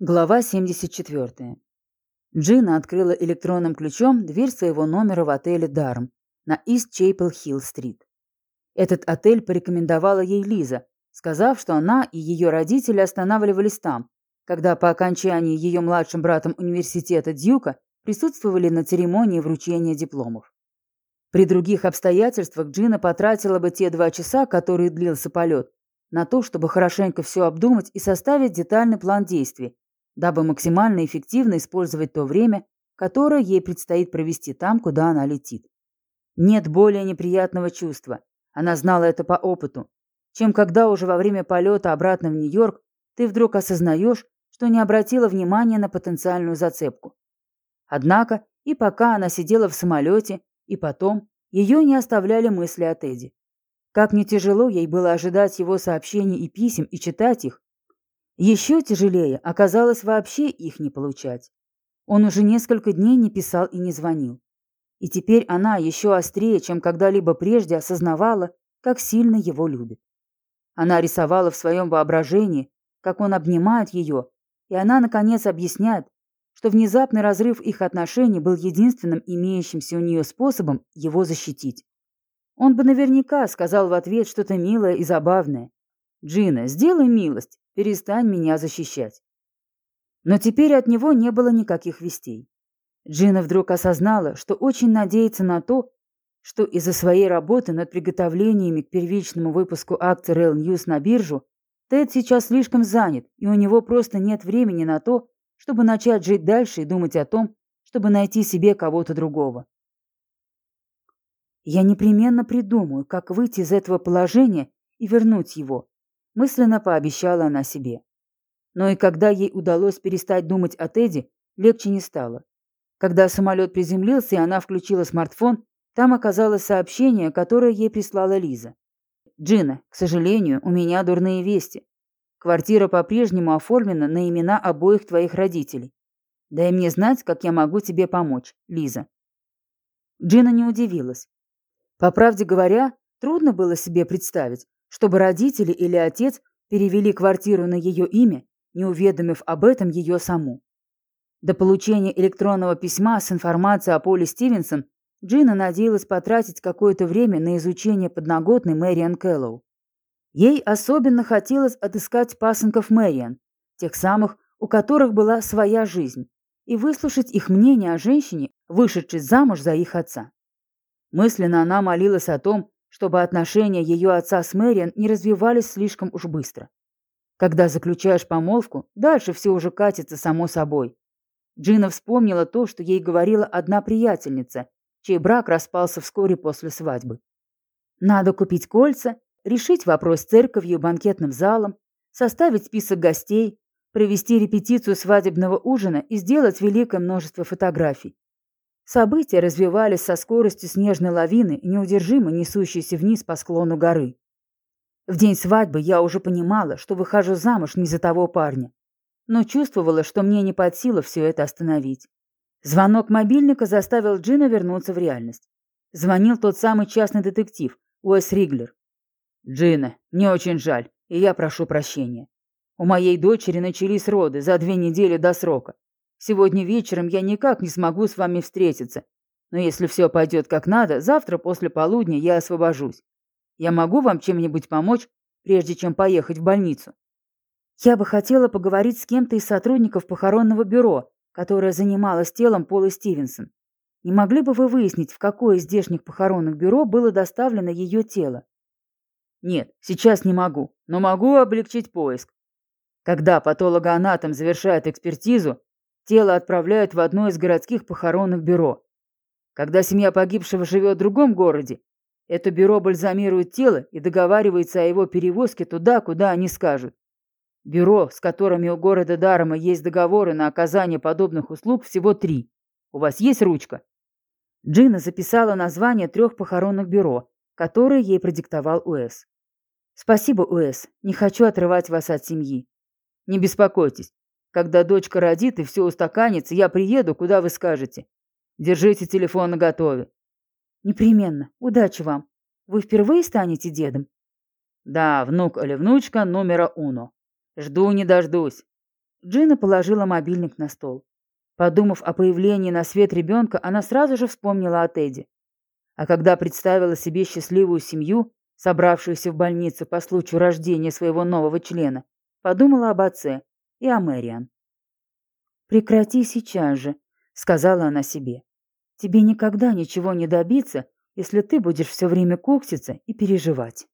Глава 74. Джина открыла электронным ключом дверь своего номера в отеле «Дарм» на Ист Чейпл Хилл-стрит. Этот отель порекомендовала ей Лиза, сказав, что она и ее родители останавливались там, когда по окончании ее младшим братом университета Дьюка присутствовали на церемонии вручения дипломов. При других обстоятельствах Джина потратила бы те два часа, которые длился полет, на то, чтобы хорошенько все обдумать и составить детальный план действий, дабы максимально эффективно использовать то время, которое ей предстоит провести там, куда она летит. Нет более неприятного чувства, она знала это по опыту, чем когда уже во время полета обратно в Нью-Йорк ты вдруг осознаешь, что не обратила внимания на потенциальную зацепку. Однако и пока она сидела в самолете, и потом ее не оставляли мысли о Теди. Как не тяжело ей было ожидать его сообщений и писем и читать их, еще тяжелее оказалось вообще их не получать. Он уже несколько дней не писал и не звонил. И теперь она еще острее, чем когда-либо прежде, осознавала, как сильно его любит. Она рисовала в своем воображении, как он обнимает ее, и она, наконец, объясняет, что внезапный разрыв их отношений был единственным имеющимся у нее способом его защитить. Он бы наверняка сказал в ответ что-то милое и забавное. «Джина, сделай милость, Перестань меня защищать. Но теперь от него не было никаких вестей. Джина вдруг осознала, что очень надеется на то, что из-за своей работы над приготовлениями к первичному выпуску акций Rail News на биржу Тед сейчас слишком занят, и у него просто нет времени на то, чтобы начать жить дальше и думать о том, чтобы найти себе кого-то другого. Я непременно придумаю, как выйти из этого положения и вернуть его, мысленно пообещала она себе. Но и когда ей удалось перестать думать о Теди, легче не стало. Когда самолет приземлился и она включила смартфон, там оказалось сообщение, которое ей прислала Лиза. «Джина, к сожалению, у меня дурные вести. Квартира по-прежнему оформлена на имена обоих твоих родителей. Дай мне знать, как я могу тебе помочь, Лиза». Джина не удивилась. По правде говоря, трудно было себе представить, чтобы родители или отец перевели квартиру на ее имя, не уведомив об этом ее саму. До получения электронного письма с информацией о Поле Стивенсон Джина надеялась потратить какое-то время на изучение подноготной Мэриан Кэллоу. Ей особенно хотелось отыскать пасынков Мэриан, тех самых, у которых была своя жизнь, и выслушать их мнение о женщине, вышедшей замуж за их отца. Мысленно она молилась о том, чтобы отношения ее отца с Мэриан не развивались слишком уж быстро. Когда заключаешь помолвку, дальше все уже катится само собой. Джина вспомнила то, что ей говорила одна приятельница, чей брак распался вскоре после свадьбы. Надо купить кольца, решить вопрос с церковью, банкетным залом, составить список гостей, провести репетицию свадебного ужина и сделать великое множество фотографий. События развивались со скоростью снежной лавины, неудержимо несущейся вниз по склону горы. В день свадьбы я уже понимала, что выхожу замуж не за того парня, но чувствовала, что мне не под силу все это остановить. Звонок мобильника заставил Джина вернуться в реальность. Звонил тот самый частный детектив, Уэс Риглер. «Джина, мне очень жаль, и я прошу прощения. У моей дочери начались роды за две недели до срока. Сегодня вечером я никак не смогу с вами встретиться. Но если все пойдет как надо, завтра после полудня я освобожусь. Я могу вам чем-нибудь помочь, прежде чем поехать в больницу? Я бы хотела поговорить с кем-то из сотрудников похоронного бюро, которое занималось телом Пола Стивенсон. Не могли бы вы выяснить, в какое из здешних похоронных бюро было доставлено ее тело? Нет, сейчас не могу, но могу облегчить поиск. Когда патологоанатом завершает экспертизу, Тело отправляют в одно из городских похоронных бюро. Когда семья погибшего живет в другом городе, это бюро бальзамирует тело и договаривается о его перевозке туда, куда они скажут. Бюро, с которыми у города Дарома есть договоры на оказание подобных услуг, всего три. У вас есть ручка?» Джина записала название трех похоронных бюро, которые ей продиктовал Уэс. «Спасибо, Уэс. Не хочу отрывать вас от семьи. Не беспокойтесь. Когда дочка родит и все устаканится, я приеду, куда вы скажете. Держите телефон наготове. Непременно. Удачи вам. Вы впервые станете дедом? Да, внук или внучка номера уно. Жду не дождусь. Джина положила мобильник на стол. Подумав о появлении на свет ребенка, она сразу же вспомнила о Теди. А когда представила себе счастливую семью, собравшуюся в больнице по случаю рождения своего нового члена, подумала об отце и о Мэриан. «Прекрати сейчас же», — сказала она себе. «Тебе никогда ничего не добиться, если ты будешь все время кукситься и переживать».